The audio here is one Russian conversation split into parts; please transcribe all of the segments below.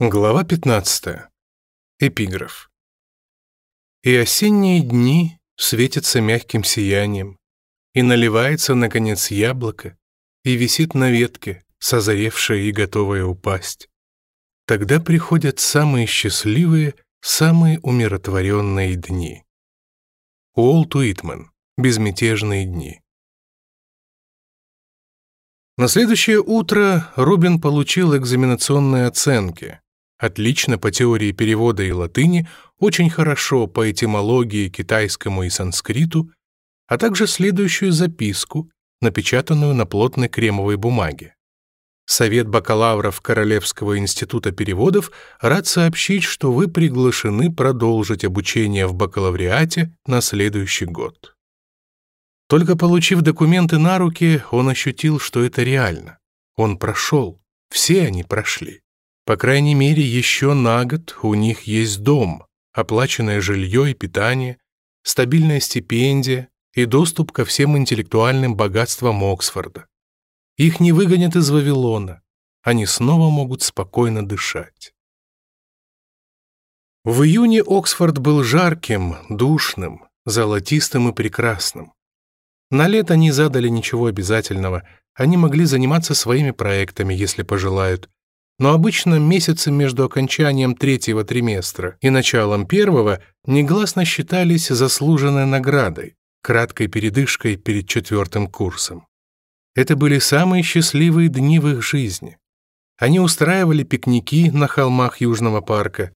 Глава 15. Эпиграф. «И осенние дни светятся мягким сиянием, и наливается, наконец, яблоко, и висит на ветке, созревшее и готовое упасть. Тогда приходят самые счастливые, самые умиротворенные дни». Уолт Уитман. «Безмятежные дни». На следующее утро Рубин получил экзаменационные оценки, отлично по теории перевода и латыни, очень хорошо по этимологии китайскому и санскриту, а также следующую записку, напечатанную на плотной кремовой бумаге. Совет бакалавров Королевского института переводов рад сообщить, что вы приглашены продолжить обучение в бакалавриате на следующий год. Только получив документы на руки, он ощутил, что это реально. Он прошел, все они прошли. По крайней мере, еще на год у них есть дом, оплаченное жилье и питание, стабильная стипендия и доступ ко всем интеллектуальным богатствам Оксфорда. Их не выгонят из Вавилона. Они снова могут спокойно дышать. В июне Оксфорд был жарким, душным, золотистым и прекрасным. На лето не задали ничего обязательного, они могли заниматься своими проектами, если пожелают, но обычно месяцы между окончанием третьего триместра и началом первого негласно считались заслуженной наградой, краткой передышкой перед четвертым курсом. Это были самые счастливые дни в их жизни. Они устраивали пикники на холмах Южного парка,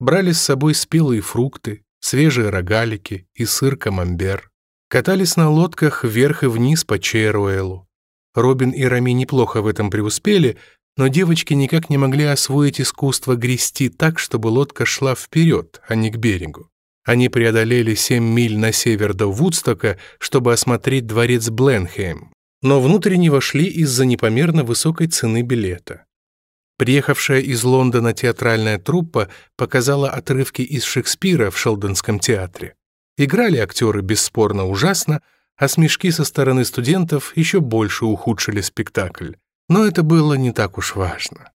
брали с собой спелые фрукты, свежие рогалики и сыр камамбер, катались на лодках вверх и вниз по Чейруэлу. Робин и Рами неплохо в этом преуспели, но девочки никак не могли освоить искусство грести так, чтобы лодка шла вперед, а не к берегу. Они преодолели семь миль на север до Вудстока, чтобы осмотреть дворец Бленхейм, но внутрь не вошли из-за непомерно высокой цены билета. Приехавшая из Лондона театральная труппа показала отрывки из Шекспира в Шелдонском театре. Играли актеры бесспорно ужасно, а смешки со стороны студентов еще больше ухудшили спектакль но это было не так уж важно.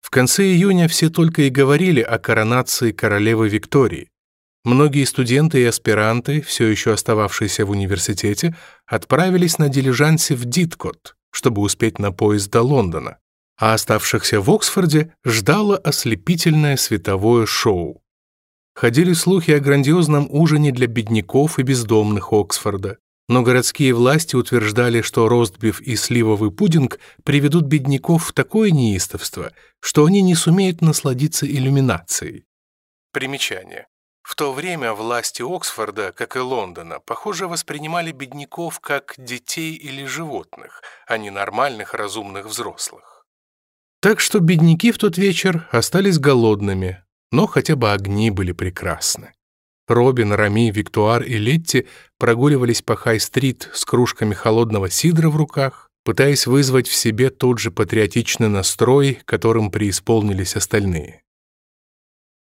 В конце июня все только и говорили о коронации королевы Виктории. Многие студенты и аспиранты, все еще остававшиеся в университете, отправились на дилижансе в Диткот, чтобы успеть на поезд до Лондона, а оставшихся в Оксфорде ждало ослепительное световое шоу. Ходили слухи о грандиозном ужине для бедняков и бездомных Оксфорда, но городские власти утверждали, что Ростбиф и сливовый пудинг приведут бедняков в такое неистовство, что они не сумеют насладиться иллюминацией. Примечание. В то время власти Оксфорда, как и Лондона, похоже, воспринимали бедняков как детей или животных, а не нормальных разумных взрослых. Так что бедняки в тот вечер остались голодными, но хотя бы огни были прекрасны. Робин, Рами, Виктуар и Летти прогуливались по Хай-стрит с кружками холодного сидра в руках, пытаясь вызвать в себе тот же патриотичный настрой, которым преисполнились остальные.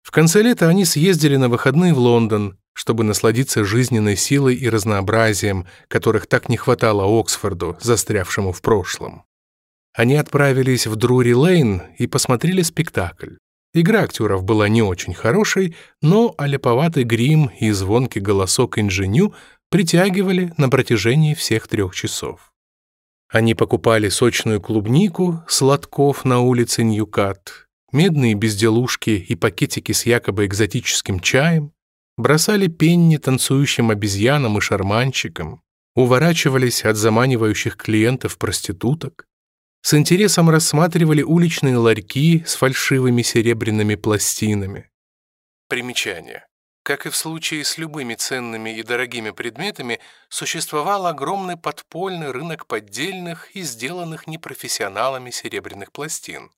В конце лета они съездили на выходные в Лондон, чтобы насладиться жизненной силой и разнообразием, которых так не хватало Оксфорду, застрявшему в прошлом. Они отправились в Друри-Лейн и посмотрели спектакль. Игра актеров была не очень хорошей, но аляповатый грим и звонкий голосок инженю притягивали на протяжении всех трех часов. Они покупали сочную клубнику, сладков на улице Ньюкат, медные безделушки и пакетики с якобы экзотическим чаем, бросали пенни танцующим обезьянам и шарманщикам, уворачивались от заманивающих клиентов проституток, с интересом рассматривали уличные ларьки с фальшивыми серебряными пластинами. Примечание. Как и в случае с любыми ценными и дорогими предметами, существовал огромный подпольный рынок поддельных и сделанных непрофессионалами серебряных пластин.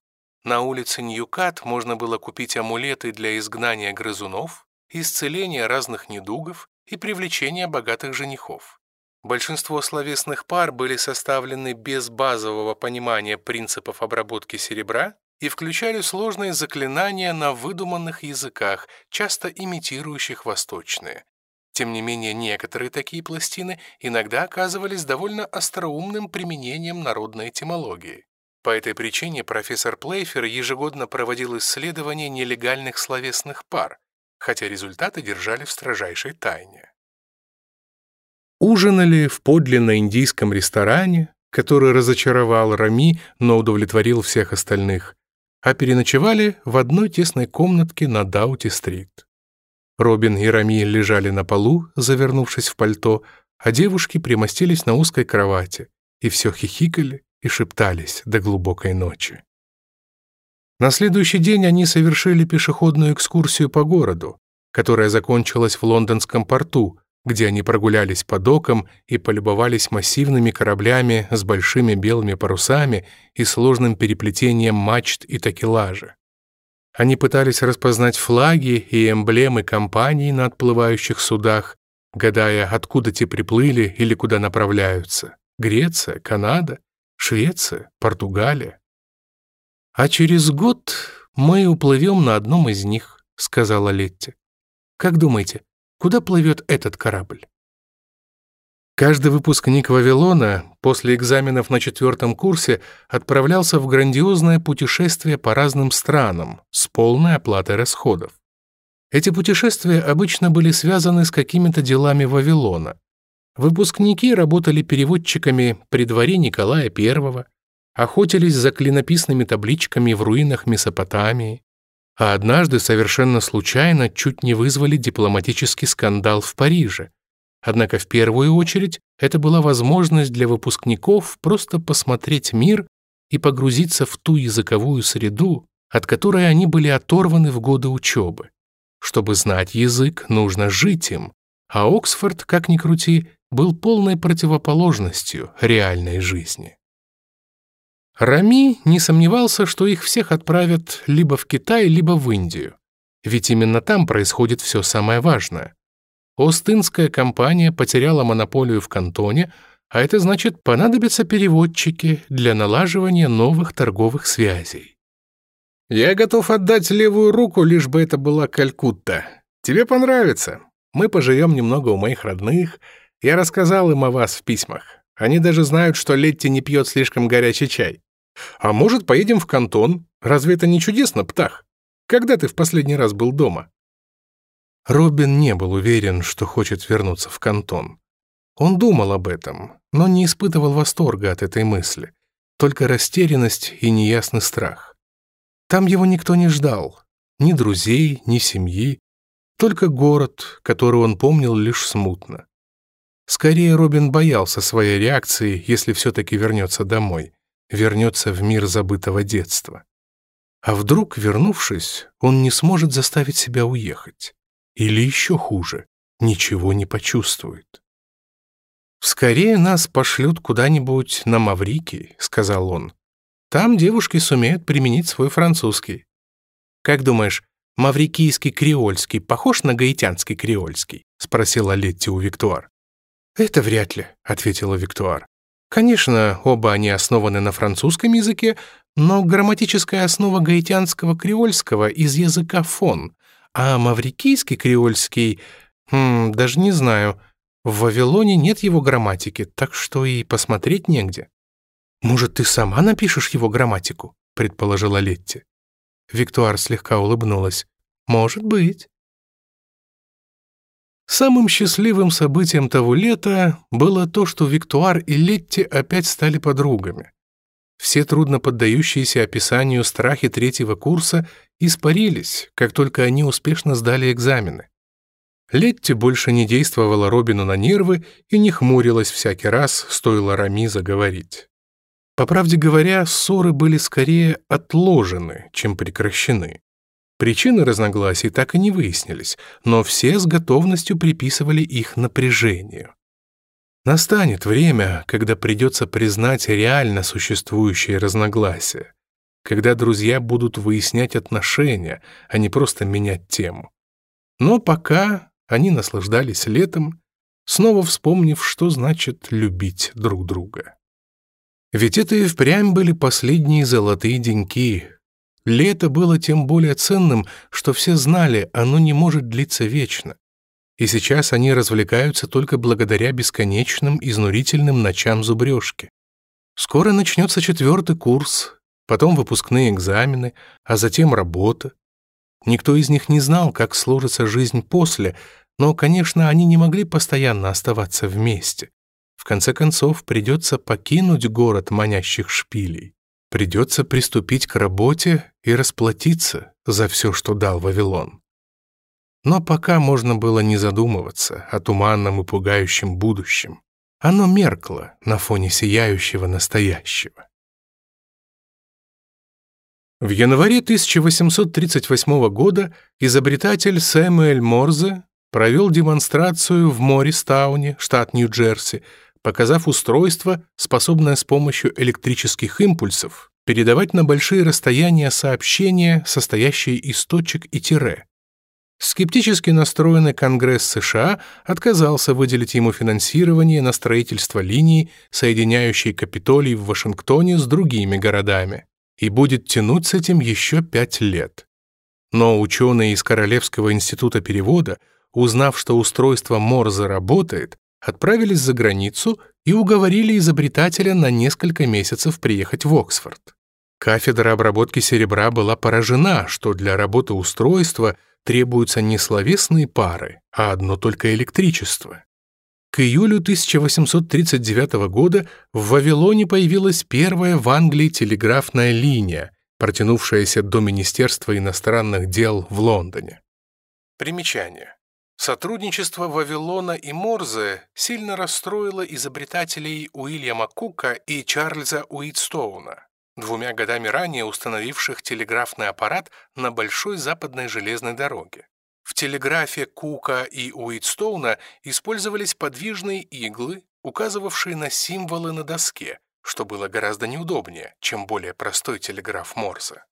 На улице Ньюкат можно было купить амулеты для изгнания грызунов, исцеления разных недугов и привлечения богатых женихов. Большинство словесных пар были составлены без базового понимания принципов обработки серебра и включали сложные заклинания на выдуманных языках, часто имитирующих восточные. Тем не менее, некоторые такие пластины иногда оказывались довольно остроумным применением народной этимологии. По этой причине профессор Плейфер ежегодно проводил исследования нелегальных словесных пар, хотя результаты держали в строжайшей тайне ужинали в подлинно индийском ресторане, который разочаровал Рами, но удовлетворил всех остальных, а переночевали в одной тесной комнатке на Даути-стрит. Робин и Рами лежали на полу, завернувшись в пальто, а девушки примостились на узкой кровати и все хихикали и шептались до глубокой ночи. На следующий день они совершили пешеходную экскурсию по городу, которая закончилась в лондонском порту, где они прогулялись по докам и полюбовались массивными кораблями с большими белыми парусами и сложным переплетением мачт и такелажа. Они пытались распознать флаги и эмблемы компаний на отплывающих судах, гадая, откуда те приплыли или куда направляются. Греция, Канада, Швеция, Португалия. «А через год мы уплывем на одном из них», — сказала Летти. «Как думаете, Куда плывет этот корабль? Каждый выпускник Вавилона после экзаменов на четвертом курсе отправлялся в грандиозное путешествие по разным странам с полной оплатой расходов. Эти путешествия обычно были связаны с какими-то делами Вавилона. Выпускники работали переводчиками при дворе Николая I, охотились за клинописными табличками в руинах Месопотамии, а однажды совершенно случайно чуть не вызвали дипломатический скандал в Париже. Однако в первую очередь это была возможность для выпускников просто посмотреть мир и погрузиться в ту языковую среду, от которой они были оторваны в годы учебы. Чтобы знать язык, нужно жить им, а Оксфорд, как ни крути, был полной противоположностью реальной жизни. Рами не сомневался, что их всех отправят либо в Китай, либо в Индию. Ведь именно там происходит все самое важное. Остинская компания потеряла монополию в Кантоне, а это значит, понадобятся переводчики для налаживания новых торговых связей. «Я готов отдать левую руку, лишь бы это была Калькутта. Тебе понравится. Мы поживем немного у моих родных. Я рассказал им о вас в письмах. Они даже знают, что Летти не пьет слишком горячий чай. А может, поедем в кантон? Разве это не чудесно, Птах? Когда ты в последний раз был дома?» Робин не был уверен, что хочет вернуться в кантон. Он думал об этом, но не испытывал восторга от этой мысли, только растерянность и неясный страх. Там его никто не ждал, ни друзей, ни семьи, только город, который он помнил лишь смутно. Скорее Робин боялся своей реакции, если все-таки вернется домой, вернется в мир забытого детства. А вдруг, вернувшись, он не сможет заставить себя уехать. Или еще хуже, ничего не почувствует. «Скорее нас пошлют куда-нибудь на Маврикий», — сказал он. «Там девушки сумеют применить свой французский». «Как думаешь, маврикийский креольский похож на гаитянский креольский?» — спросила Летти у Виктуар. «Это вряд ли», — ответила Виктуар. «Конечно, оба они основаны на французском языке, но грамматическая основа гаитянского креольского из языка фон, а маврикийский креольский... Хм, даже не знаю. В Вавилоне нет его грамматики, так что и посмотреть негде». «Может, ты сама напишешь его грамматику?» — предположила Летти. Виктуар слегка улыбнулась. «Может быть». Самым счастливым событием того лета было то, что Виктуар и Летти опять стали подругами. Все трудно поддающиеся описанию страхи третьего курса испарились, как только они успешно сдали экзамены. Летти больше не действовала Робину на нервы и не хмурилась всякий раз, стоило Рами заговорить. По правде говоря, ссоры были скорее отложены, чем прекращены. Причины разногласий так и не выяснились, но все с готовностью приписывали их напряжению. Настанет время, когда придется признать реально существующие разногласия, когда друзья будут выяснять отношения, а не просто менять тему. Но пока они наслаждались летом, снова вспомнив, что значит любить друг друга. Ведь это и впрямь были последние золотые деньки, Лето было тем более ценным, что все знали, оно не может длиться вечно. И сейчас они развлекаются только благодаря бесконечным, изнурительным ночам зубрежки. Скоро начнется четвертый курс, потом выпускные экзамены, а затем работа. Никто из них не знал, как сложится жизнь после, но, конечно, они не могли постоянно оставаться вместе. В конце концов, придется покинуть город манящих шпилей. Придется приступить к работе и расплатиться за все, что дал Вавилон. Но пока можно было не задумываться о туманном и пугающем будущем. Оно меркло на фоне сияющего настоящего. В январе 1838 года изобретатель Сэмюэль Морзе провел демонстрацию в Морристауне, штат Нью-Джерси, показав устройство, способное с помощью электрических импульсов передавать на большие расстояния сообщения, состоящие из точек и тире. Скептически настроенный Конгресс США отказался выделить ему финансирование на строительство линий, соединяющей Капитолий в Вашингтоне с другими городами, и будет тянуть с этим еще пять лет. Но ученые из Королевского института перевода, узнав, что устройство Морзе работает, отправились за границу и уговорили изобретателя на несколько месяцев приехать в Оксфорд. Кафедра обработки серебра была поражена, что для работы устройства требуются не словесные пары, а одно только электричество. К июлю 1839 года в Вавилоне появилась первая в Англии телеграфная линия, протянувшаяся до Министерства иностранных дел в Лондоне. Примечание. Сотрудничество Вавилона и Морзе сильно расстроило изобретателей Уильяма Кука и Чарльза Уитстоуна, двумя годами ранее установивших телеграфный аппарат на Большой Западной железной дороге. В телеграфе Кука и Уитстоуна использовались подвижные иглы, указывавшие на символы на доске, что было гораздо неудобнее, чем более простой телеграф Морзе.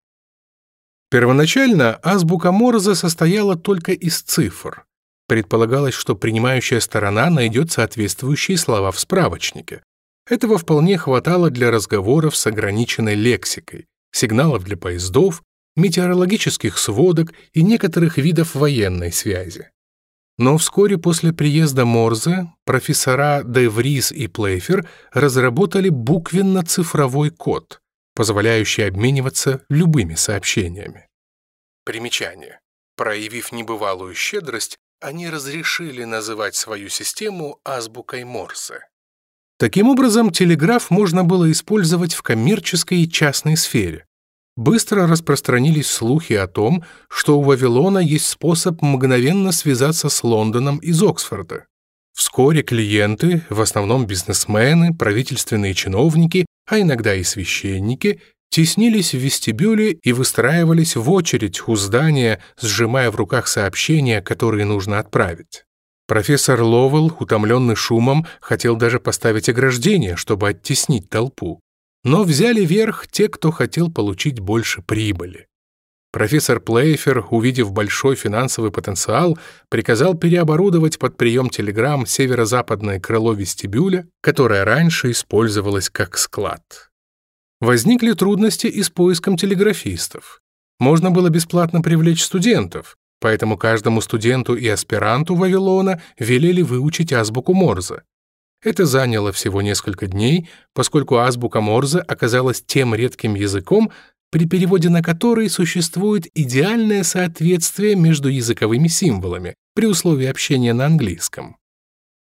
Первоначально азбука Морзе состояла только из цифр, Предполагалось, что принимающая сторона найдет соответствующие слова в справочнике. Этого вполне хватало для разговоров с ограниченной лексикой, сигналов для поездов, метеорологических сводок и некоторых видов военной связи. Но вскоре после приезда Морзе профессора Деврис и Плейфер разработали буквенно-цифровой код, позволяющий обмениваться любыми сообщениями. Примечание. Проявив небывалую щедрость, они разрешили называть свою систему азбукой Морса. Таким образом, телеграф можно было использовать в коммерческой и частной сфере. Быстро распространились слухи о том, что у Вавилона есть способ мгновенно связаться с Лондоном из Оксфорда. Вскоре клиенты, в основном бизнесмены, правительственные чиновники, а иногда и священники, теснились в вестибюле и выстраивались в очередь у здания, сжимая в руках сообщения, которые нужно отправить. Профессор Ловелл, утомленный шумом, хотел даже поставить ограждение, чтобы оттеснить толпу. Но взяли верх те, кто хотел получить больше прибыли. Профессор Плейфер, увидев большой финансовый потенциал, приказал переоборудовать под прием телеграмм северо-западное крыло вестибюля, которое раньше использовалось как склад возникли трудности и с поиском телеграфистов. Можно было бесплатно привлечь студентов, поэтому каждому студенту и аспиранту Вавилона велели выучить азбуку Морзе. Это заняло всего несколько дней, поскольку азбука Морзе оказалась тем редким языком, при переводе на который существует идеальное соответствие между языковыми символами при условии общения на английском.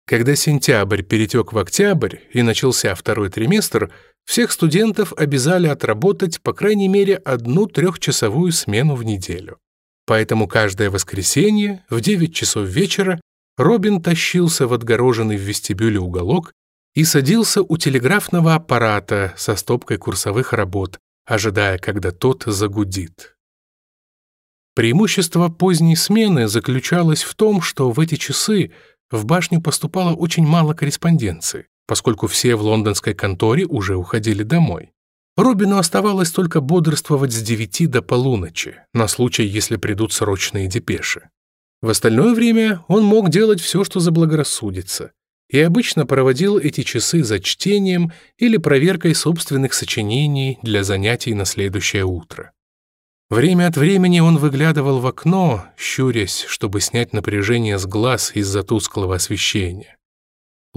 Когда сентябрь перетек в октябрь и начался второй триместр — всех студентов обязали отработать по крайней мере одну трехчасовую смену в неделю. Поэтому каждое воскресенье в 9 часов вечера Робин тащился в отгороженный в вестибюле уголок и садился у телеграфного аппарата со стопкой курсовых работ, ожидая, когда тот загудит. Преимущество поздней смены заключалось в том, что в эти часы в башню поступало очень мало корреспонденции поскольку все в лондонской конторе уже уходили домой. Робину оставалось только бодрствовать с 9 до полуночи, на случай, если придут срочные депеши. В остальное время он мог делать все, что заблагорассудится, и обычно проводил эти часы за чтением или проверкой собственных сочинений для занятий на следующее утро. Время от времени он выглядывал в окно, щурясь, чтобы снять напряжение с глаз из-за тусклого освещения.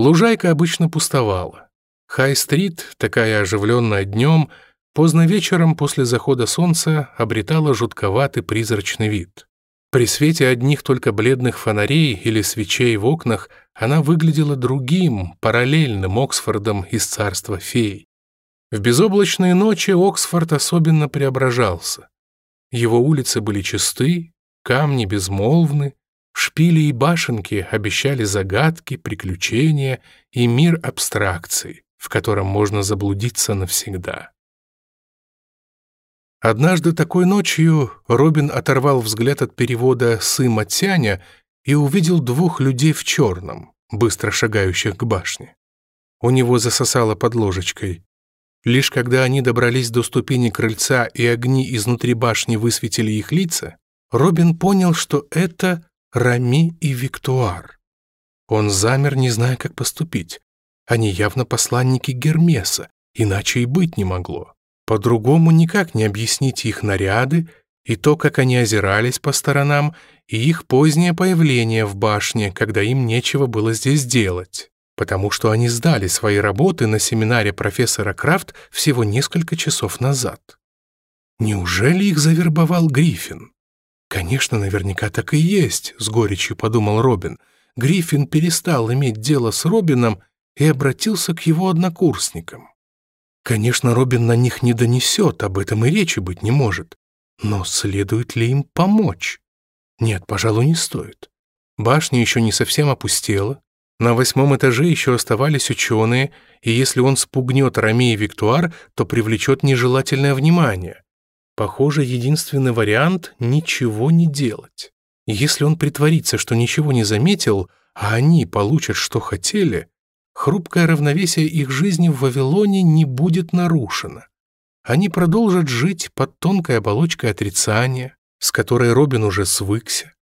Лужайка обычно пустовала. Хай-стрит, такая оживленная днем, поздно вечером после захода солнца обретала жутковатый призрачный вид. При свете одних только бледных фонарей или свечей в окнах она выглядела другим, параллельным Оксфордом из царства фей. В безоблачные ночи Оксфорд особенно преображался. Его улицы были чисты, камни безмолвны, шпилей башенки обещали загадки, приключения и мир абстракций, в котором можно заблудиться навсегда. Однажды такой ночью Робин оторвал взгляд от перевода «Сыма Тяня» и увидел двух людей в черном, быстро шагающих к башне. У него засосало под ложечкой. Лишь когда они добрались до ступени крыльца и огни изнутри башни высветили их лица, Робин понял, что это Рами и Виктуар. Он замер, не зная, как поступить. Они явно посланники Гермеса, иначе и быть не могло. По-другому никак не объяснить их наряды и то, как они озирались по сторонам, и их позднее появление в башне, когда им нечего было здесь делать, потому что они сдали свои работы на семинаре профессора Крафт всего несколько часов назад. Неужели их завербовал Гриффин? «Конечно, наверняка так и есть», — с горечью подумал Робин. Гриффин перестал иметь дело с Робином и обратился к его однокурсникам. Конечно, Робин на них не донесет, об этом и речи быть не может. Но следует ли им помочь? Нет, пожалуй, не стоит. Башня еще не совсем опустела. На восьмом этаже еще оставались ученые, и если он спугнет Рами и Виктуар, то привлечет нежелательное внимание. Похоже, единственный вариант — ничего не делать. Если он притворится, что ничего не заметил, а они получат, что хотели, хрупкое равновесие их жизни в Вавилоне не будет нарушено. Они продолжат жить под тонкой оболочкой отрицания, с которой Робин уже свыкся.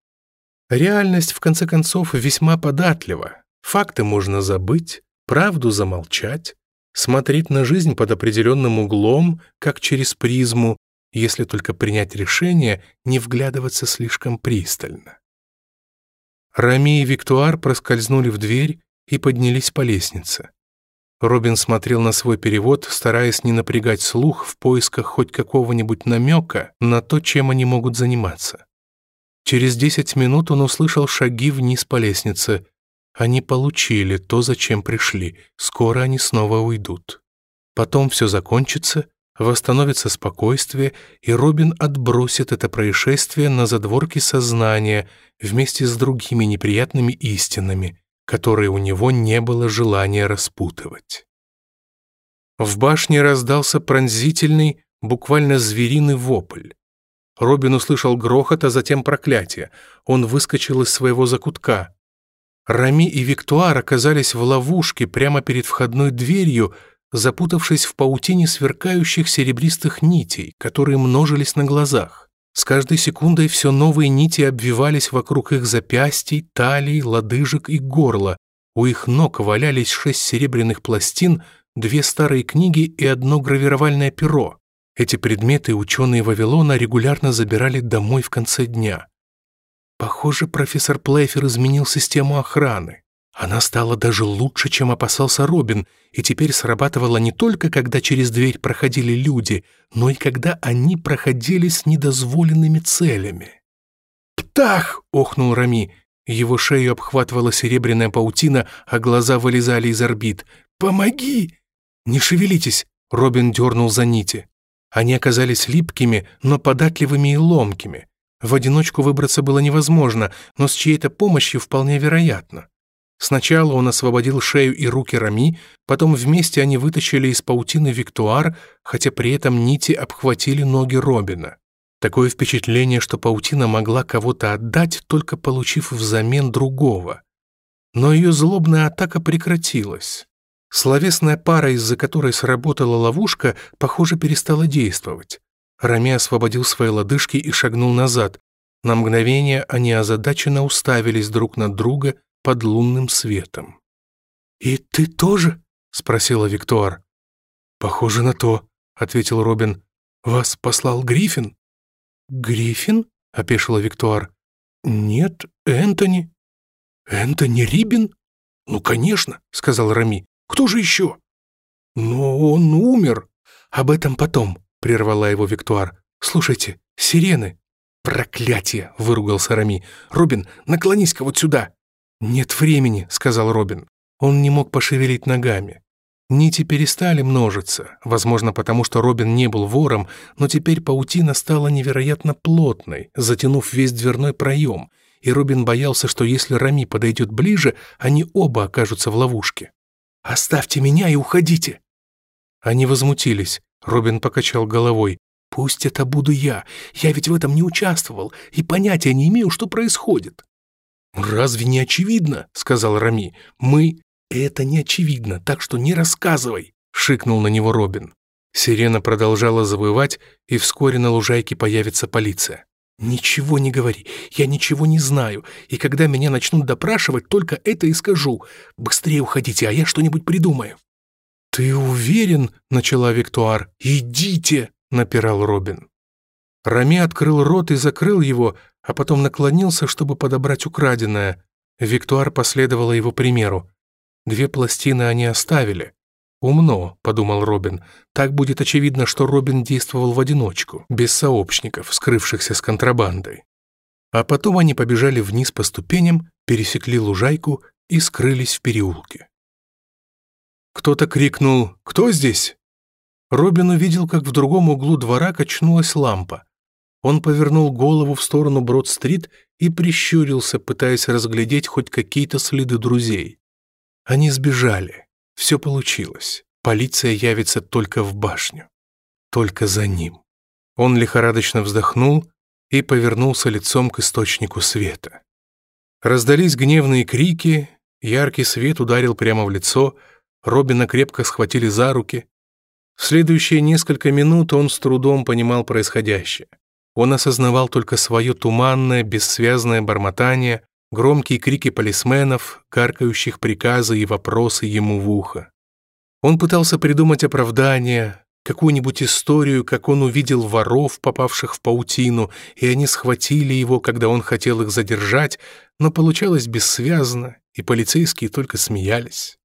Реальность, в конце концов, весьма податлива. Факты можно забыть, правду замолчать, смотреть на жизнь под определенным углом, как через призму, если только принять решение не вглядываться слишком пристально. Рами и Виктуар проскользнули в дверь и поднялись по лестнице. Робин смотрел на свой перевод, стараясь не напрягать слух в поисках хоть какого-нибудь намека на то, чем они могут заниматься. Через десять минут он услышал шаги вниз по лестнице. Они получили то, зачем пришли. Скоро они снова уйдут. Потом все закончится, восстановится спокойствие, и Робин отбросит это происшествие на задворки сознания вместе с другими неприятными истинами, которые у него не было желания распутывать. В башне раздался пронзительный, буквально звериный вопль. Робин услышал грохот, а затем проклятие. Он выскочил из своего закутка. Рами и Виктуар оказались в ловушке прямо перед входной дверью — запутавшись в паутине сверкающих серебристых нитей, которые множились на глазах. С каждой секундой все новые нити обвивались вокруг их запястий, талий, лодыжек и горла. У их ног валялись шесть серебряных пластин, две старые книги и одно гравировальное перо. Эти предметы ученые Вавилона регулярно забирали домой в конце дня. Похоже, профессор Плейфер изменил систему охраны. Она стала даже лучше, чем опасался Робин, и теперь срабатывала не только, когда через дверь проходили люди, но и когда они проходили с недозволенными целями. «Птах!» — охнул Рами. Его шею обхватывала серебряная паутина, а глаза вылезали из орбит. «Помоги!» «Не шевелитесь!» — Робин дернул за нити. Они оказались липкими, но податливыми и ломкими. В одиночку выбраться было невозможно, но с чьей-то помощью вполне вероятно. Сначала он освободил шею и руки Рами, потом вместе они вытащили из паутины Виктуар, хотя при этом нити обхватили ноги Робина. Такое впечатление, что паутина могла кого-то отдать, только получив взамен другого. Но ее злобная атака прекратилась. Словесная пара, из-за которой сработала ловушка, похоже, перестала действовать. Рами освободил свои лодыжки и шагнул назад. На мгновение они озадаченно уставились друг на друга — под лунным светом. «И ты тоже?» — спросила Виктор. «Похоже на то», — ответил Робин. «Вас послал Гриффин?» «Гриффин?» — опешила Виктор. «Нет, Энтони». «Энтони Рибин?» «Ну, конечно», — сказал Рами. «Кто же еще?» «Но он умер». «Об этом потом», — прервала его Виктор. «Слушайте, сирены». «Проклятие!» — выругался Рами. «Робин, наклонись-ка вот сюда!» «Нет времени», — сказал Робин. Он не мог пошевелить ногами. Нити перестали множиться, возможно, потому что Робин не был вором, но теперь паутина стала невероятно плотной, затянув весь дверной проем, и Робин боялся, что если Рами подойдет ближе, они оба окажутся в ловушке. «Оставьте меня и уходите!» Они возмутились. Робин покачал головой. «Пусть это буду я. Я ведь в этом не участвовал и понятия не имею, что происходит». «Разве не очевидно?» — сказал Рами. «Мы...» «Это не очевидно, так что не рассказывай!» — шикнул на него Робин. Сирена продолжала завывать, и вскоре на лужайке появится полиция. «Ничего не говори, я ничего не знаю, и когда меня начнут допрашивать, только это и скажу. Быстрее уходите, а я что-нибудь придумаю». «Ты уверен?» — начала Виктуар. «Идите!» — напирал Робин. Рами открыл рот и закрыл его, а потом наклонился, чтобы подобрать украденное. Виктуар последовала его примеру. Две пластины они оставили. «Умно», — подумал Робин. «Так будет очевидно, что Робин действовал в одиночку, без сообщников, скрывшихся с контрабандой». А потом они побежали вниз по ступеням, пересекли лужайку и скрылись в переулке. Кто-то крикнул «Кто здесь?». Робин увидел, как в другом углу двора качнулась лампа. Он повернул голову в сторону Брод-стрит и прищурился, пытаясь разглядеть хоть какие-то следы друзей. Они сбежали. Все получилось. Полиция явится только в башню. Только за ним. Он лихорадочно вздохнул и повернулся лицом к источнику света. Раздались гневные крики, яркий свет ударил прямо в лицо, Робина крепко схватили за руки. В следующие несколько минут он с трудом понимал происходящее. Он осознавал только свое туманное, бессвязное бормотание, громкие крики полисменов, каркающих приказы и вопросы ему в ухо. Он пытался придумать оправдание, какую-нибудь историю, как он увидел воров, попавших в паутину, и они схватили его, когда он хотел их задержать, но получалось бессвязно, и полицейские только смеялись.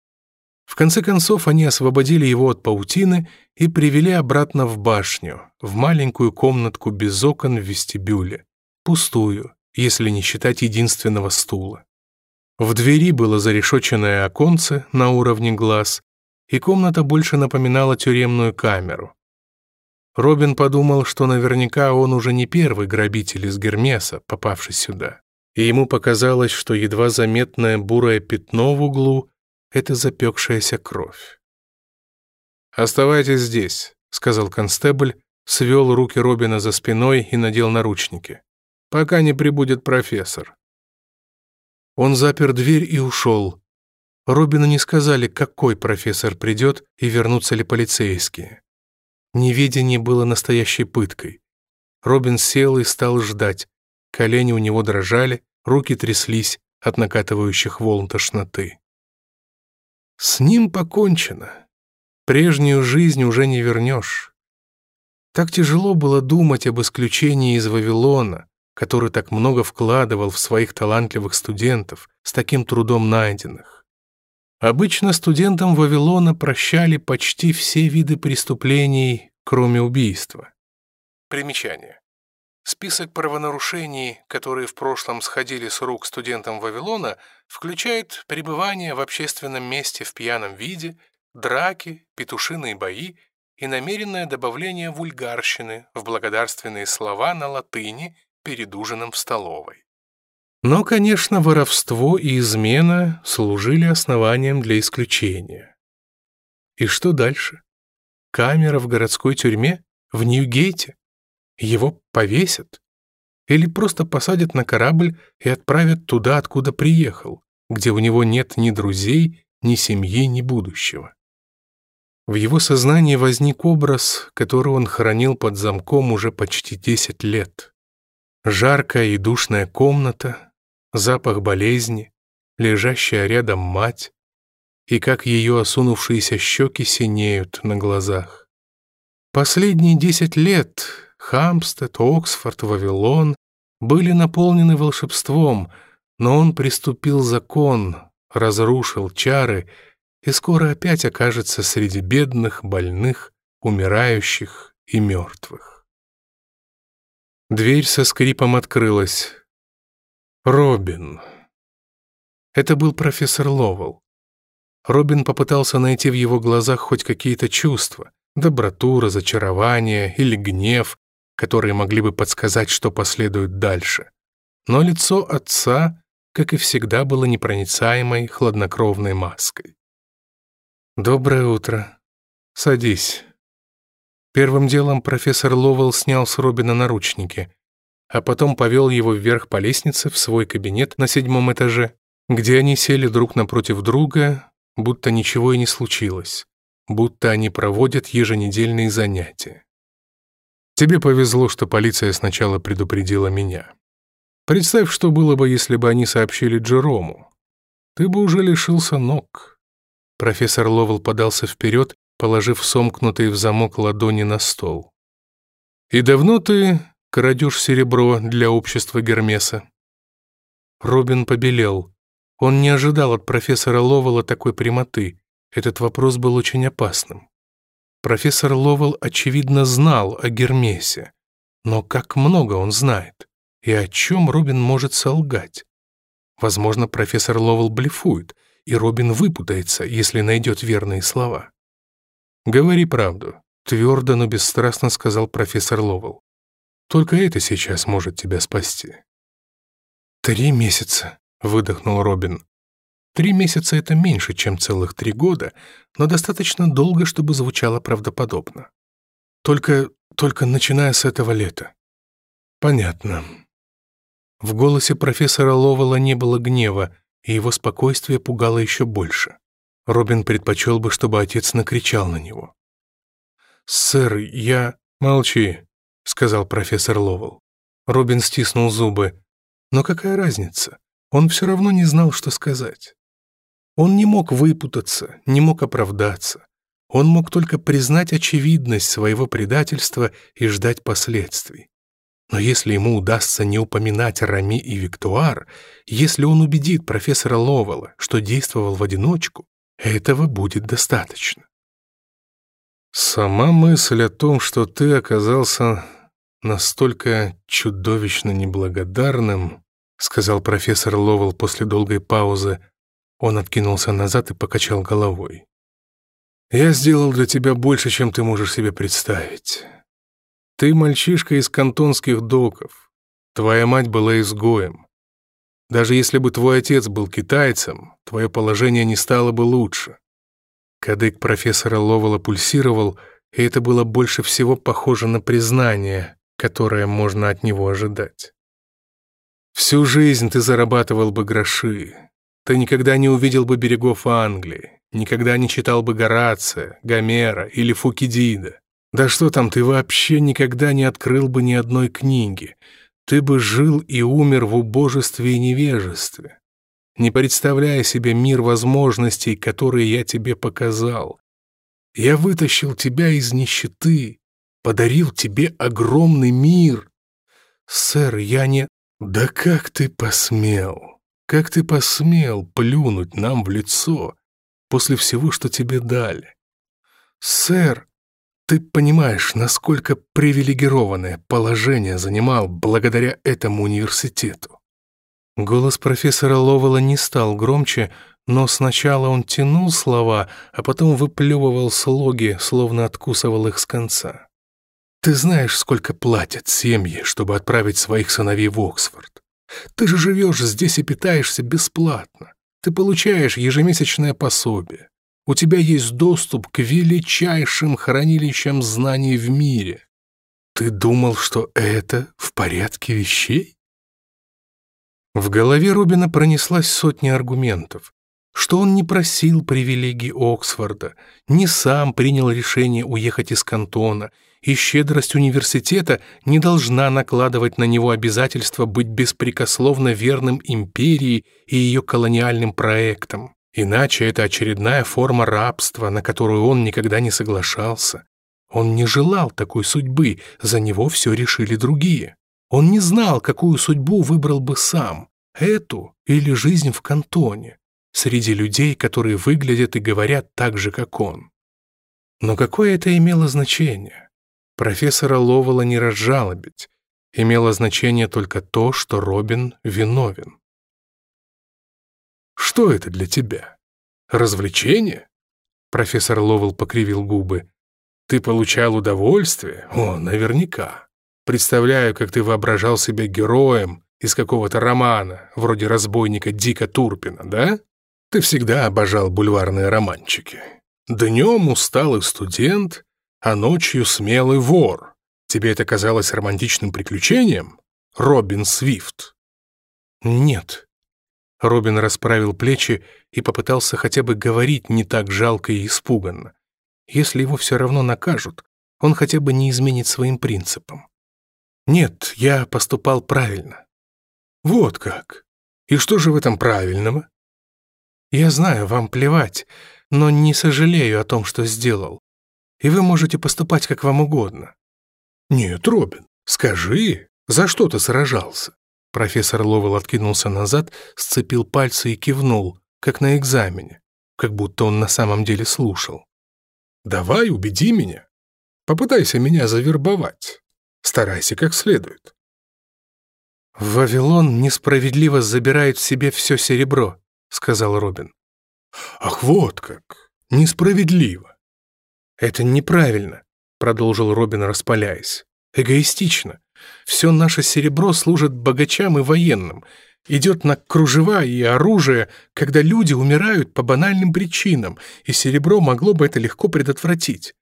В конце концов они освободили его от паутины и привели обратно в башню, в маленькую комнатку без окон в вестибюле, пустую, если не считать единственного стула. В двери было зарешоченное оконце на уровне глаз, и комната больше напоминала тюремную камеру. Робин подумал, что наверняка он уже не первый грабитель из Гермеса, попавший сюда. И ему показалось, что едва заметное бурое пятно в углу это запекшаяся кровь. «Оставайтесь здесь», — сказал констебль, свел руки Робина за спиной и надел наручники. «Пока не прибудет профессор». Он запер дверь и ушел. Робину не сказали, какой профессор придет и вернутся ли полицейские. Неведение было настоящей пыткой. Робин сел и стал ждать. Колени у него дрожали, руки тряслись от накатывающих волн тошноты. С ним покончено. Прежнюю жизнь уже не вернешь. Так тяжело было думать об исключении из Вавилона, который так много вкладывал в своих талантливых студентов, с таким трудом найденных. Обычно студентам Вавилона прощали почти все виды преступлений, кроме убийства. Примечание. Список правонарушений, которые в прошлом сходили с рук студентам Вавилона, включает пребывание в общественном месте в пьяном виде, драки, петушиные бои и намеренное добавление вульгарщины в благодарственные слова на латыни перед ужином в столовой. Но, конечно, воровство и измена служили основанием для исключения. И что дальше? Камера в городской тюрьме? В Нью-Гейте? Его повесят? Или просто посадят на корабль и отправят туда, откуда приехал, где у него нет ни друзей, ни семьи, ни будущего? В его сознании возник образ, который он хранил под замком уже почти 10 лет. Жаркая и душная комната, запах болезни, лежащая рядом мать, и как ее осунувшиеся щеки синеют на глазах. Последние десять лет Хамстед, Оксфорд, Вавилон были наполнены волшебством, но он приступил закон, разрушил чары и скоро опять окажется среди бедных, больных, умирающих и мертвых. Дверь со скрипом открылась. Робин. Это был профессор Ловел. Робин попытался найти в его глазах хоть какие-то чувства — доброту, разочарование или гнев, которые могли бы подсказать, что последует дальше. Но лицо отца, как и всегда, было непроницаемой, хладнокровной маской. «Доброе утро. Садись». Первым делом профессор Ловелл снял с Робина наручники, а потом повел его вверх по лестнице в свой кабинет на седьмом этаже, где они сели друг напротив друга, будто ничего и не случилось, будто они проводят еженедельные занятия. Тебе повезло, что полиция сначала предупредила меня. Представь, что было бы, если бы они сообщили Джерому. Ты бы уже лишился ног. Профессор Ловел подался вперед, положив сомкнутые в замок ладони на стол. «И давно ты крадешь серебро для общества Гермеса?» Робин побелел. Он не ожидал от профессора Ловела такой прямоты. Этот вопрос был очень опасным. Профессор Ловел, очевидно, знал о Гермесе. Но как много он знает, и о чем Робин может солгать? Возможно, профессор Ловел блефует, и Робин выпутается, если найдет верные слова. «Говори правду», — твердо, но бесстрастно сказал профессор Ловел. «Только это сейчас может тебя спасти». «Три месяца», — выдохнул Робин. Три месяца — это меньше, чем целых три года, но достаточно долго, чтобы звучало правдоподобно. Только, только начиная с этого лета. Понятно. В голосе профессора Ловела не было гнева, и его спокойствие пугало еще больше. Робин предпочел бы, чтобы отец накричал на него. «Сэр, я...» «Молчи», — сказал профессор Ловел. Робин стиснул зубы. «Но какая разница? Он все равно не знал, что сказать. Он не мог выпутаться, не мог оправдаться. Он мог только признать очевидность своего предательства и ждать последствий. Но если ему удастся не упоминать Рами и Виктуар, если он убедит профессора Ловела, что действовал в одиночку, этого будет достаточно. Сама мысль о том, что ты оказался настолько чудовищно неблагодарным, сказал профессор Ловел после долгой паузы, он откинулся назад и покачал головой. «Я сделал для тебя больше, чем ты можешь себе представить. Ты мальчишка из кантонских доков. Твоя мать была изгоем. Даже если бы твой отец был китайцем, твое положение не стало бы лучше». Кадык профессора Ловела пульсировал, и это было больше всего похоже на признание, которое можно от него ожидать. «Всю жизнь ты зарабатывал бы гроши, ты никогда не увидел бы берегов Англии, никогда не читал бы Горация, Гомера или Фукидида. Да что там, ты вообще никогда не открыл бы ни одной книги. Ты бы жил и умер в убожестве и невежестве, не представляя себе мир возможностей, которые я тебе показал. Я вытащил тебя из нищеты, подарил тебе огромный мир. Сэр, я не... Да как ты посмел?» Как ты посмел плюнуть нам в лицо после всего, что тебе дали? Сэр, ты понимаешь, насколько привилегированное положение занимал благодаря этому университету. Голос профессора Ловела не стал громче, но сначала он тянул слова, а потом выплевывал слоги, словно откусывал их с конца. Ты знаешь, сколько платят семьи, чтобы отправить своих сыновей в Оксфорд. Ты же живешь здесь и питаешься бесплатно. Ты получаешь ежемесячное пособие. У тебя есть доступ к величайшим хранилищам знаний в мире. Ты думал, что это в порядке вещей? В голове Рубина пронеслась сотня аргументов. Что он не просил привилегий Оксфорда, не сам принял решение уехать из кантона, и щедрость университета не должна накладывать на него обязательство быть беспрекословно верным империи и ее колониальным проектам. Иначе это очередная форма рабства, на которую он никогда не соглашался. Он не желал такой судьбы, за него все решили другие. Он не знал, какую судьбу выбрал бы сам, эту или жизнь в кантоне, среди людей, которые выглядят и говорят так же, как он. Но какое это имело значение? профессора Ловела не разжалобить, имело значение только то, что Робин виновен. «Что это для тебя? Развлечение?» Профессор Ловел покривил губы. «Ты получал удовольствие? О, наверняка. Представляю, как ты воображал себя героем из какого-то романа, вроде разбойника Дика Турпина, да? Ты всегда обожал бульварные романчики. Днем усталый студент, а ночью смелый вор. Тебе это казалось романтичным приключением? Робин Свифт. Нет. Робин расправил плечи и попытался хотя бы говорить не так жалко и испуганно. Если его все равно накажут, он хотя бы не изменит своим принципам. Нет, я поступал правильно. Вот как. И что же в этом правильного? Я знаю, вам плевать, но не сожалею о том, что сделал и вы можете поступать как вам угодно». «Нет, Робин, скажи, за что ты сражался?» Профессор Ловел откинулся назад, сцепил пальцы и кивнул, как на экзамене, как будто он на самом деле слушал. «Давай, убеди меня. Попытайся меня завербовать. Старайся как следует». «Вавилон несправедливо забирает в себе все серебро», — сказал Робин. «Ах, вот как! Несправедливо! «Это неправильно», — продолжил Робин, распаляясь. «Эгоистично. Все наше серебро служит богачам и военным, идет на кружева и оружие, когда люди умирают по банальным причинам, и серебро могло бы это легко предотвратить.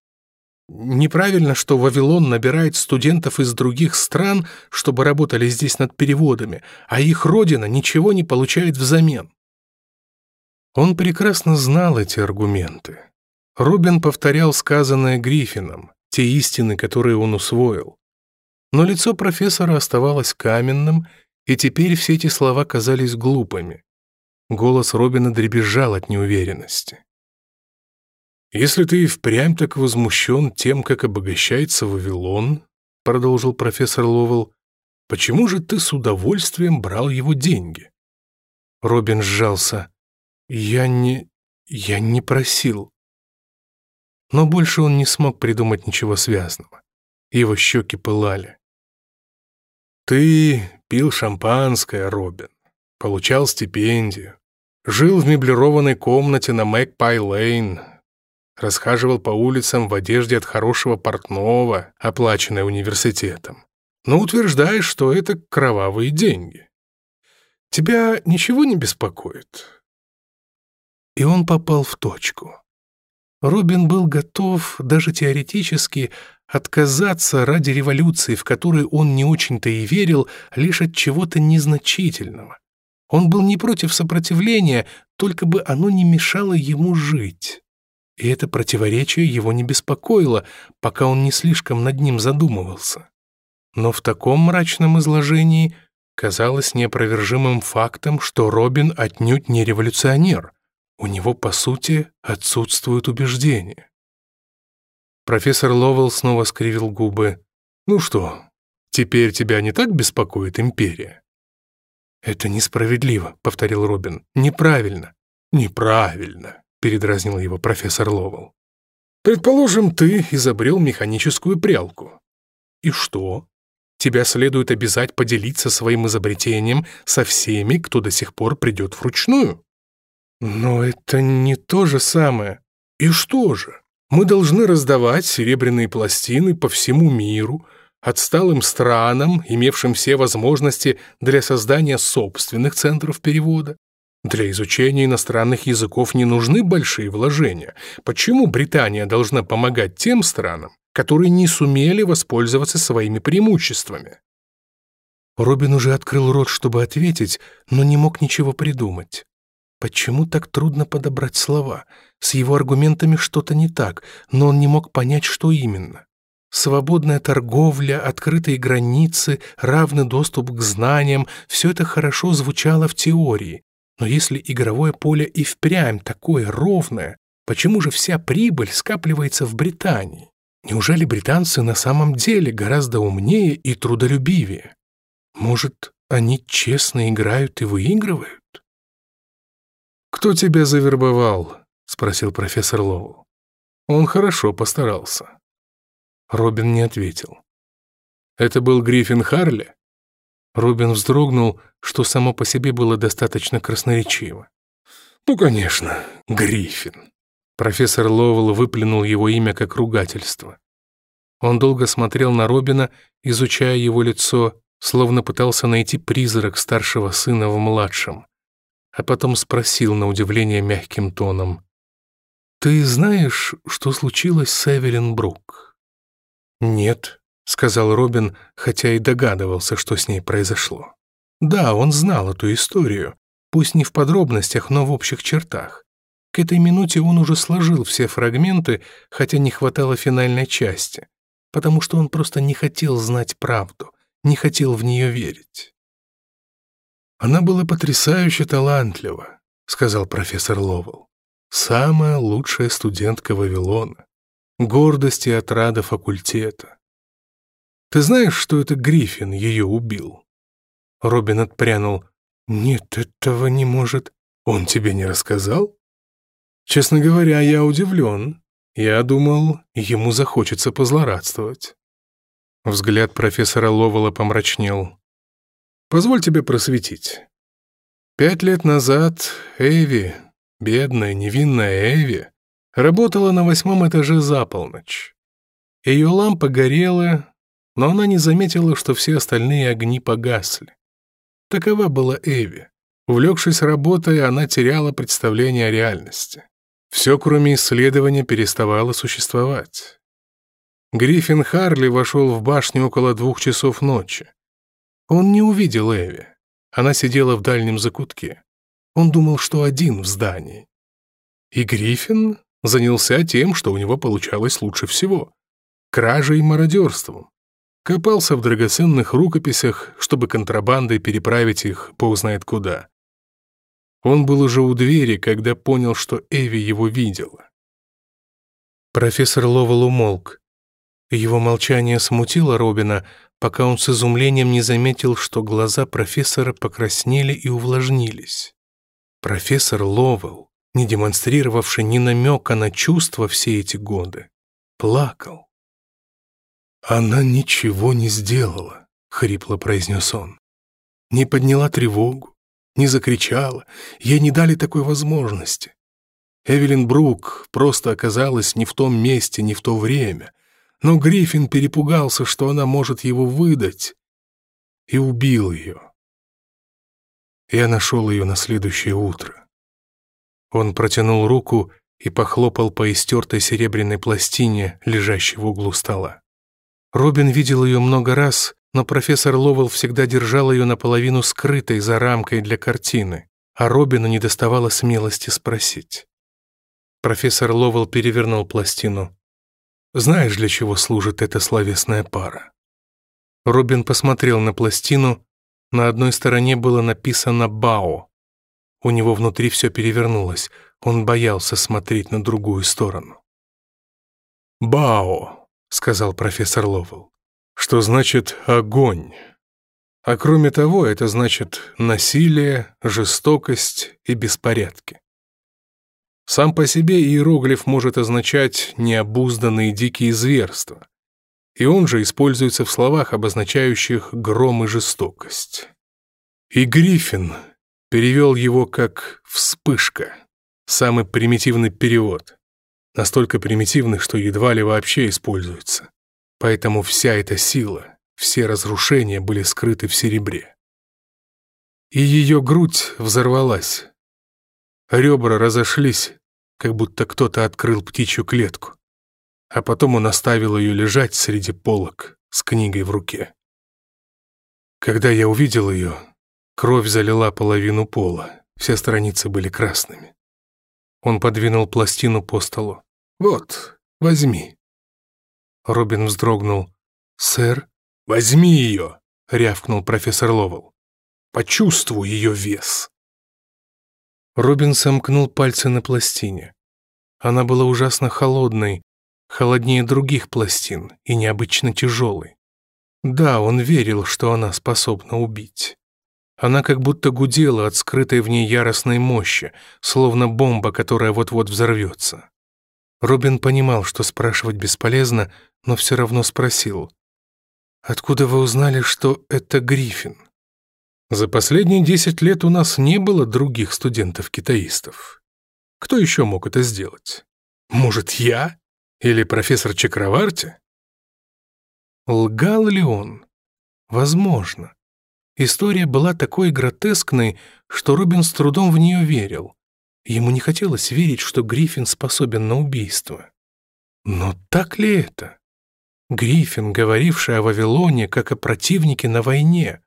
Неправильно, что Вавилон набирает студентов из других стран, чтобы работали здесь над переводами, а их родина ничего не получает взамен. Он прекрасно знал эти аргументы. Робин повторял сказанное Гриффином, те истины, которые он усвоил. Но лицо профессора оставалось каменным, и теперь все эти слова казались глупыми. Голос Робина дребезжал от неуверенности. «Если ты и впрямь так возмущен тем, как обогащается Вавилон», продолжил профессор Ловел, «почему же ты с удовольствием брал его деньги?» Робин сжался. «Я не... я не просил» но больше он не смог придумать ничего связанного. Его щеки пылали. «Ты пил шампанское, Робин, получал стипендию, жил в меблированной комнате на Мэгпай-Лейн, расхаживал по улицам в одежде от хорошего портного, оплаченной университетом, но утверждаешь, что это кровавые деньги. Тебя ничего не беспокоит?» И он попал в точку. Робин был готов даже теоретически отказаться ради революции, в которой он не очень-то и верил, лишь от чего-то незначительного. Он был не против сопротивления, только бы оно не мешало ему жить. И это противоречие его не беспокоило, пока он не слишком над ним задумывался. Но в таком мрачном изложении казалось неопровержимым фактом, что Робин отнюдь не революционер у него, по сути, отсутствует убеждение. Профессор Ловелл снова скривил губы. «Ну что, теперь тебя не так беспокоит империя?» «Это несправедливо», — повторил Робин. «Неправильно». «Неправильно», — передразнил его профессор Ловелл. «Предположим, ты изобрел механическую прялку». «И что?» Тебя следует обязать поделиться своим изобретением со всеми, кто до сих пор придет вручную. Но это не то же самое. И что же? Мы должны раздавать серебряные пластины по всему миру, отсталым странам, имевшим все возможности для создания собственных центров перевода. Для изучения иностранных языков не нужны большие вложения. Почему Британия должна помогать тем странам, которые не сумели воспользоваться своими преимуществами? Робин уже открыл рот, чтобы ответить, но не мог ничего придумать. Почему так трудно подобрать слова? С его аргументами что-то не так, но он не мог понять, что именно. Свободная торговля, открытые границы, равный доступ к знаниям – все это хорошо звучало в теории. Но если игровое поле и впрямь такое ровное, почему же вся прибыль скапливается в Британии? Неужели британцы на самом деле гораздо умнее и трудолюбивее? Может, они честно играют и выигрывают? «Кто тебя завербовал?» — спросил профессор Лоу. «Он хорошо постарался». Робин не ответил. «Это был Гриффин Харли?» Робин вздрогнул, что само по себе было достаточно красноречиво. «Ну, конечно, Гриффин». Профессор Ловел выплюнул его имя как ругательство. Он долго смотрел на Робина, изучая его лицо, словно пытался найти призрак старшего сына в младшем а потом спросил на удивление мягким тоном. «Ты знаешь, что случилось с Эвелин Брук?» «Нет», — сказал Робин, хотя и догадывался, что с ней произошло. Да, он знал эту историю, пусть не в подробностях, но в общих чертах. К этой минуте он уже сложил все фрагменты, хотя не хватало финальной части, потому что он просто не хотел знать правду, не хотел в нее верить. Она была потрясающе талантлива, сказал профессор Ловел. Самая лучшая студентка Вавилона. Гордость и отрада факультета. Ты знаешь, что это Гриффин ее убил? Робин отпрянул. Нет, этого не может. Он тебе не рассказал? Честно говоря, я удивлен. Я думал, ему захочется позлорадствовать. Взгляд профессора Ловела помрачнел. Позволь тебе просветить. Пять лет назад Эви, бедная невинная Эви, работала на восьмом этаже за полночь. Ее лампа горела, но она не заметила, что все остальные огни погасли. Такова была Эви. Увлекшись работой, она теряла представление о реальности. Все, кроме исследования, переставало существовать. Гриффин Харли вошел в башню около двух часов ночи. Он не увидел Эви. Она сидела в дальнем закутке. Он думал, что один в здании. И Гриффин занялся тем, что у него получалось лучше всего — кражей и мародерством. Копался в драгоценных рукописях, чтобы контрабандой переправить их, бог знает куда. Он был уже у двери, когда понял, что Эви его видела. Профессор Ловел умолк. Его молчание смутило Робина, пока он с изумлением не заметил, что глаза профессора покраснели и увлажнились. Профессор Ловел, не демонстрировавший ни намека на чувства все эти годы, плакал. «Она ничего не сделала», — хрипло произнес он. «Не подняла тревогу, не закричала, ей не дали такой возможности. Эвелин Брук просто оказалась не в том месте, не в то время» Но Гриффин перепугался, что она может его выдать, и убил ее. Я нашел ее на следующее утро. Он протянул руку и похлопал по истертой серебряной пластине, лежащей в углу стола. Робин видел ее много раз, но профессор Ловел всегда держал ее наполовину скрытой за рамкой для картины, а Робину не доставало смелости спросить. Профессор Ловел перевернул пластину. Знаешь, для чего служит эта словесная пара?» Робин посмотрел на пластину. На одной стороне было написано «Бао». У него внутри все перевернулось. Он боялся смотреть на другую сторону. «Бао», — сказал профессор Ловел, — «что значит «огонь». А кроме того, это значит насилие, жестокость и беспорядки. Сам по себе иероглиф может означать необузданный дикие зверства, и он же используется в словах, обозначающих гром и жестокость. И Гриффин перевел его как «вспышка», самый примитивный перевод, настолько примитивный, что едва ли вообще используется. Поэтому вся эта сила, все разрушения были скрыты в серебре. И ее грудь взорвалась, Ребра разошлись, как будто кто-то открыл птичью клетку. А потом он оставил ее лежать среди полок с книгой в руке. Когда я увидел ее, кровь залила половину пола, все страницы были красными. Он подвинул пластину по столу. «Вот, возьми». Робин вздрогнул. «Сэр?» «Возьми ее!» — рявкнул профессор Ловел. «Почувствуй ее вес!» Робин сомкнул пальцы на пластине. Она была ужасно холодной, холоднее других пластин и необычно тяжелой. Да, он верил, что она способна убить. Она как будто гудела от скрытой в ней яростной мощи, словно бомба, которая вот-вот взорвется. Робин понимал, что спрашивать бесполезно, но все равно спросил. «Откуда вы узнали, что это Гриффин?» За последние 10 лет у нас не было других студентов-китаистов. Кто еще мог это сделать? Может, я? Или профессор Чакраварти? Лгал ли он? Возможно. История была такой гротескной, что Робин с трудом в нее верил. Ему не хотелось верить, что Гриффин способен на убийство. Но так ли это? Гриффин, говоривший о Вавилоне как о противнике на войне,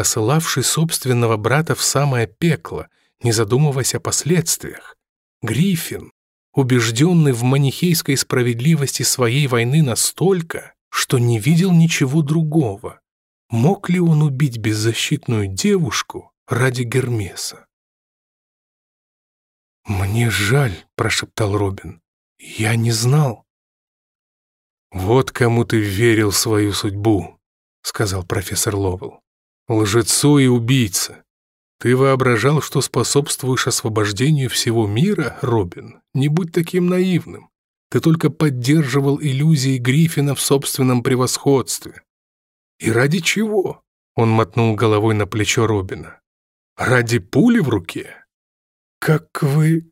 посылавший собственного брата в самое пекло, не задумываясь о последствиях. Гриффин, убежденный в манихейской справедливости своей войны настолько, что не видел ничего другого. Мог ли он убить беззащитную девушку ради Гермеса? «Мне жаль», — прошептал Робин. «Я не знал». «Вот кому ты верил в свою судьбу», — сказал профессор Ловел лжецу и убийце. Ты воображал, что способствуешь освобождению всего мира, Робин? Не будь таким наивным. Ты только поддерживал иллюзии Гриффина в собственном превосходстве. И ради чего? Он мотнул головой на плечо Робина. Ради пули в руке? Как вы...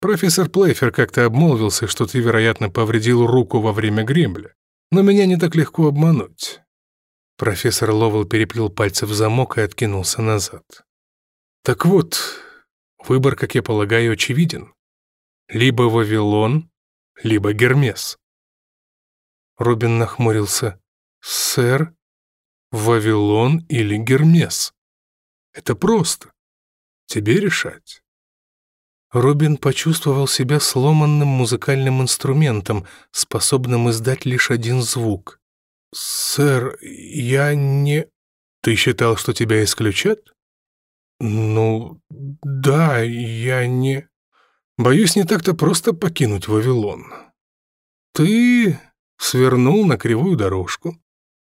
Профессор Плейфер как-то обмолвился, что ты, вероятно, повредил руку во время гремля. Но меня не так легко обмануть. Профессор Ловел переплел пальцы в замок и откинулся назад. «Так вот, выбор, как я полагаю, очевиден. Либо Вавилон, либо Гермес». Робин нахмурился. «Сэр, Вавилон или Гермес? Это просто. Тебе решать». Робин почувствовал себя сломанным музыкальным инструментом, способным издать лишь один звук — «Сэр, я не...» «Ты считал, что тебя исключат?» «Ну, да, я не...» «Боюсь, не так-то просто покинуть Вавилон. Ты свернул на кривую дорожку,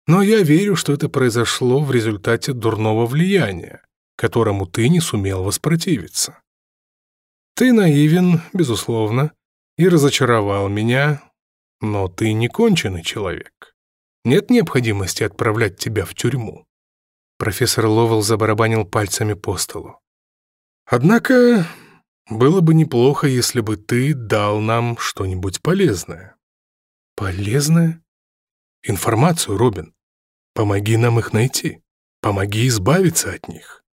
но я верю, что это произошло в результате дурного влияния, которому ты не сумел воспротивиться. Ты наивен, безусловно, и разочаровал меня, но ты не конченый человек» нет необходимости отправлять тебя в тюрьму». Профессор Ловел забарабанил пальцами по столу. «Однако было бы неплохо, если бы ты дал нам что-нибудь полезное». «Полезное?» «Информацию, Робин. Помоги нам их найти. Помоги избавиться от них».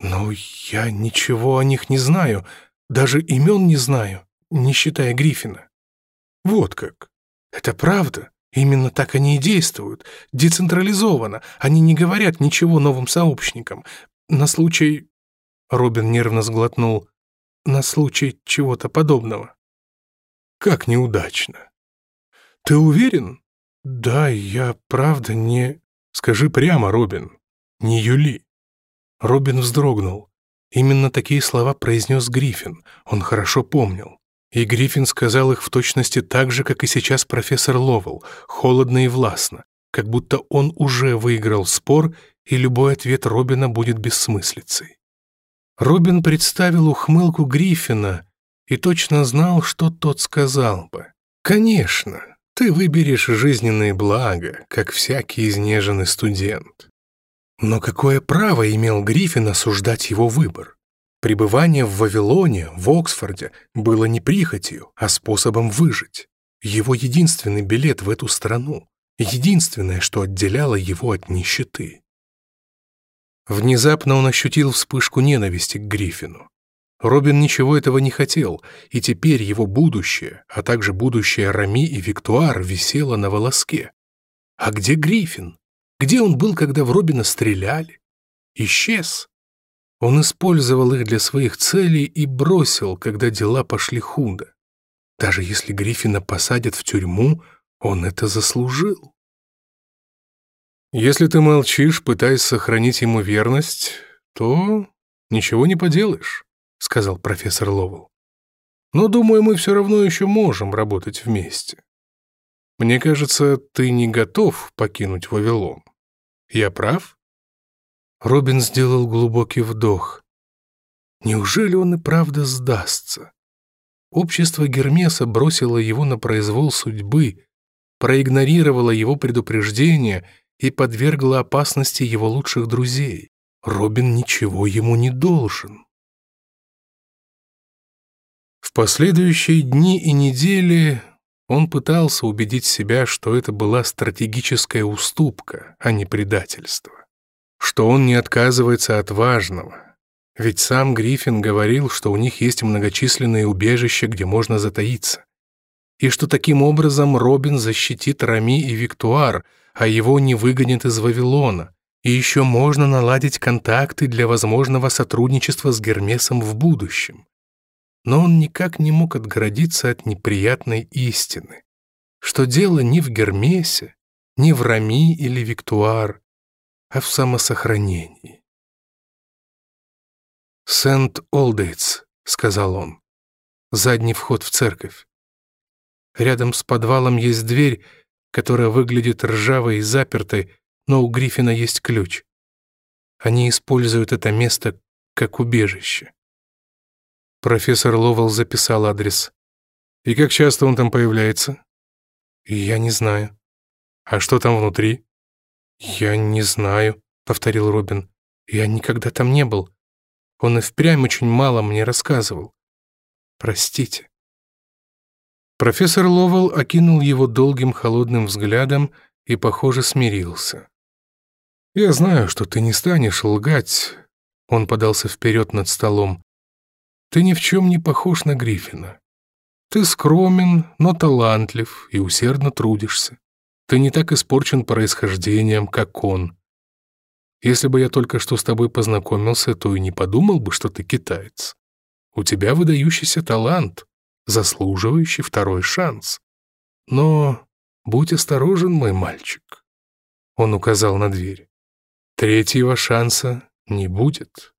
«Но я ничего о них не знаю, даже имен не знаю, не считая Гриффина». «Вот как. Это правда?» Именно так они и действуют, децентрализованно. Они не говорят ничего новым сообщникам. На случай... Робин нервно сглотнул. На случай чего-то подобного. Как неудачно. Ты уверен? Да, я правда не... Скажи прямо, Робин. Не Юли. Робин вздрогнул. Именно такие слова произнес Гриффин. Он хорошо помнил. И Гриффин сказал их в точности так же, как и сейчас профессор Ловел, холодно и властно, как будто он уже выиграл спор, и любой ответ Робина будет бессмыслицей. Робин представил ухмылку Гриффина и точно знал, что тот сказал бы. «Конечно, ты выберешь жизненные блага, как всякий изнеженный студент». Но какое право имел Гриффин осуждать его выбор? Пребывание в Вавилоне, в Оксфорде было не прихотью, а способом выжить. Его единственный билет в эту страну, единственное, что отделяло его от нищеты. Внезапно он ощутил вспышку ненависти к Гриффину. Робин ничего этого не хотел, и теперь его будущее, а также будущее Рами и Виктуар висело на волоске. А где Гриффин? Где он был, когда в Робина стреляли? Исчез. Он использовал их для своих целей и бросил, когда дела пошли худо. Даже если Гриффина посадят в тюрьму, он это заслужил. Если ты молчишь, пытаясь сохранить ему верность, то ничего не поделаешь, сказал профессор Ловел. Но, думаю, мы все равно еще можем работать вместе. Мне кажется, ты не готов покинуть Вавилон. Я прав? Робин сделал глубокий вдох. Неужели он и правда сдастся? Общество Гермеса бросило его на произвол судьбы, проигнорировало его предупреждения и подвергло опасности его лучших друзей. Робин ничего ему не должен. В последующие дни и недели он пытался убедить себя, что это была стратегическая уступка, а не предательство что он не отказывается от важного. Ведь сам Гриффин говорил, что у них есть многочисленные убежища, где можно затаиться. И что таким образом Робин защитит Рами и Виктуар, а его не выгонят из Вавилона. И еще можно наладить контакты для возможного сотрудничества с Гермесом в будущем. Но он никак не мог отгородиться от неприятной истины, что дело не в Гермесе, не в Рами или Виктуар, а в самосохранении. «Сент-Олдейтс», — сказал он, — «задний вход в церковь. Рядом с подвалом есть дверь, которая выглядит ржавой и запертой, но у Гриффина есть ключ. Они используют это место как убежище». Профессор Ловел записал адрес. «И как часто он там появляется?» «Я не знаю». «А что там внутри?» «Я не знаю», — повторил Робин. «Я никогда там не был. Он и впрямь очень мало мне рассказывал. Простите». Профессор Ловел окинул его долгим холодным взглядом и, похоже, смирился. «Я знаю, что ты не станешь лгать», — он подался вперед над столом. «Ты ни в чем не похож на Гриффина. Ты скромен, но талантлив и усердно трудишься. Ты не так испорчен происхождением, как он. Если бы я только что с тобой познакомился, то и не подумал бы, что ты китаец. У тебя выдающийся талант, заслуживающий второй шанс. Но будь осторожен, мой мальчик. Он указал на дверь. Третьего шанса не будет.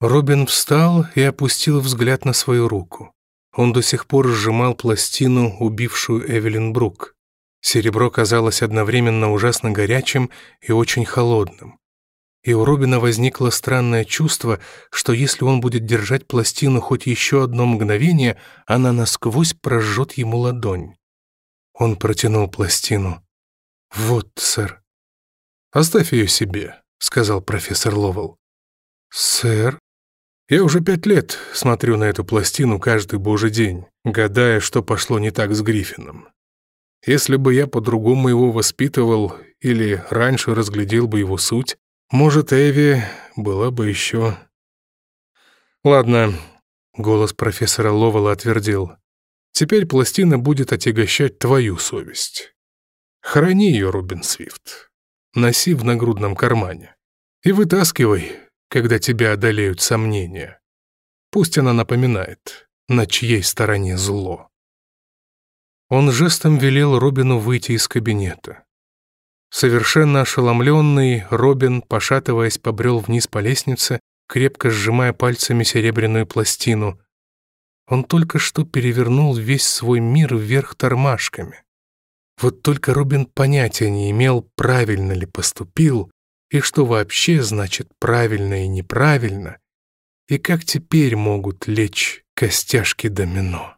Робин встал и опустил взгляд на свою руку. Он до сих пор сжимал пластину, убившую Эвелин Брук. Серебро казалось одновременно ужасно горячим и очень холодным. И у Робина возникло странное чувство, что если он будет держать пластину хоть еще одно мгновение, она насквозь прожжет ему ладонь. Он протянул пластину. «Вот, сэр». «Оставь ее себе», — сказал профессор Ловел. «Сэр?» «Я уже пять лет смотрю на эту пластину каждый божий день, гадая, что пошло не так с Гриффином. Если бы я по-другому его воспитывал или раньше разглядел бы его суть, может, Эви была бы еще... Ладно, голос профессора Ловела отвердил. Теперь пластина будет отягощать твою совесть. Храни ее, Робин Свифт. Носи в нагрудном кармане. И вытаскивай, когда тебя одолеют сомнения. Пусть она напоминает, на чьей стороне зло. Он жестом велел Робину выйти из кабинета. Совершенно ошеломленный, Робин, пошатываясь, побрел вниз по лестнице, крепко сжимая пальцами серебряную пластину. Он только что перевернул весь свой мир вверх тормашками. Вот только Робин понятия не имел, правильно ли поступил, и что вообще значит правильно и неправильно, и как теперь могут лечь костяшки домино.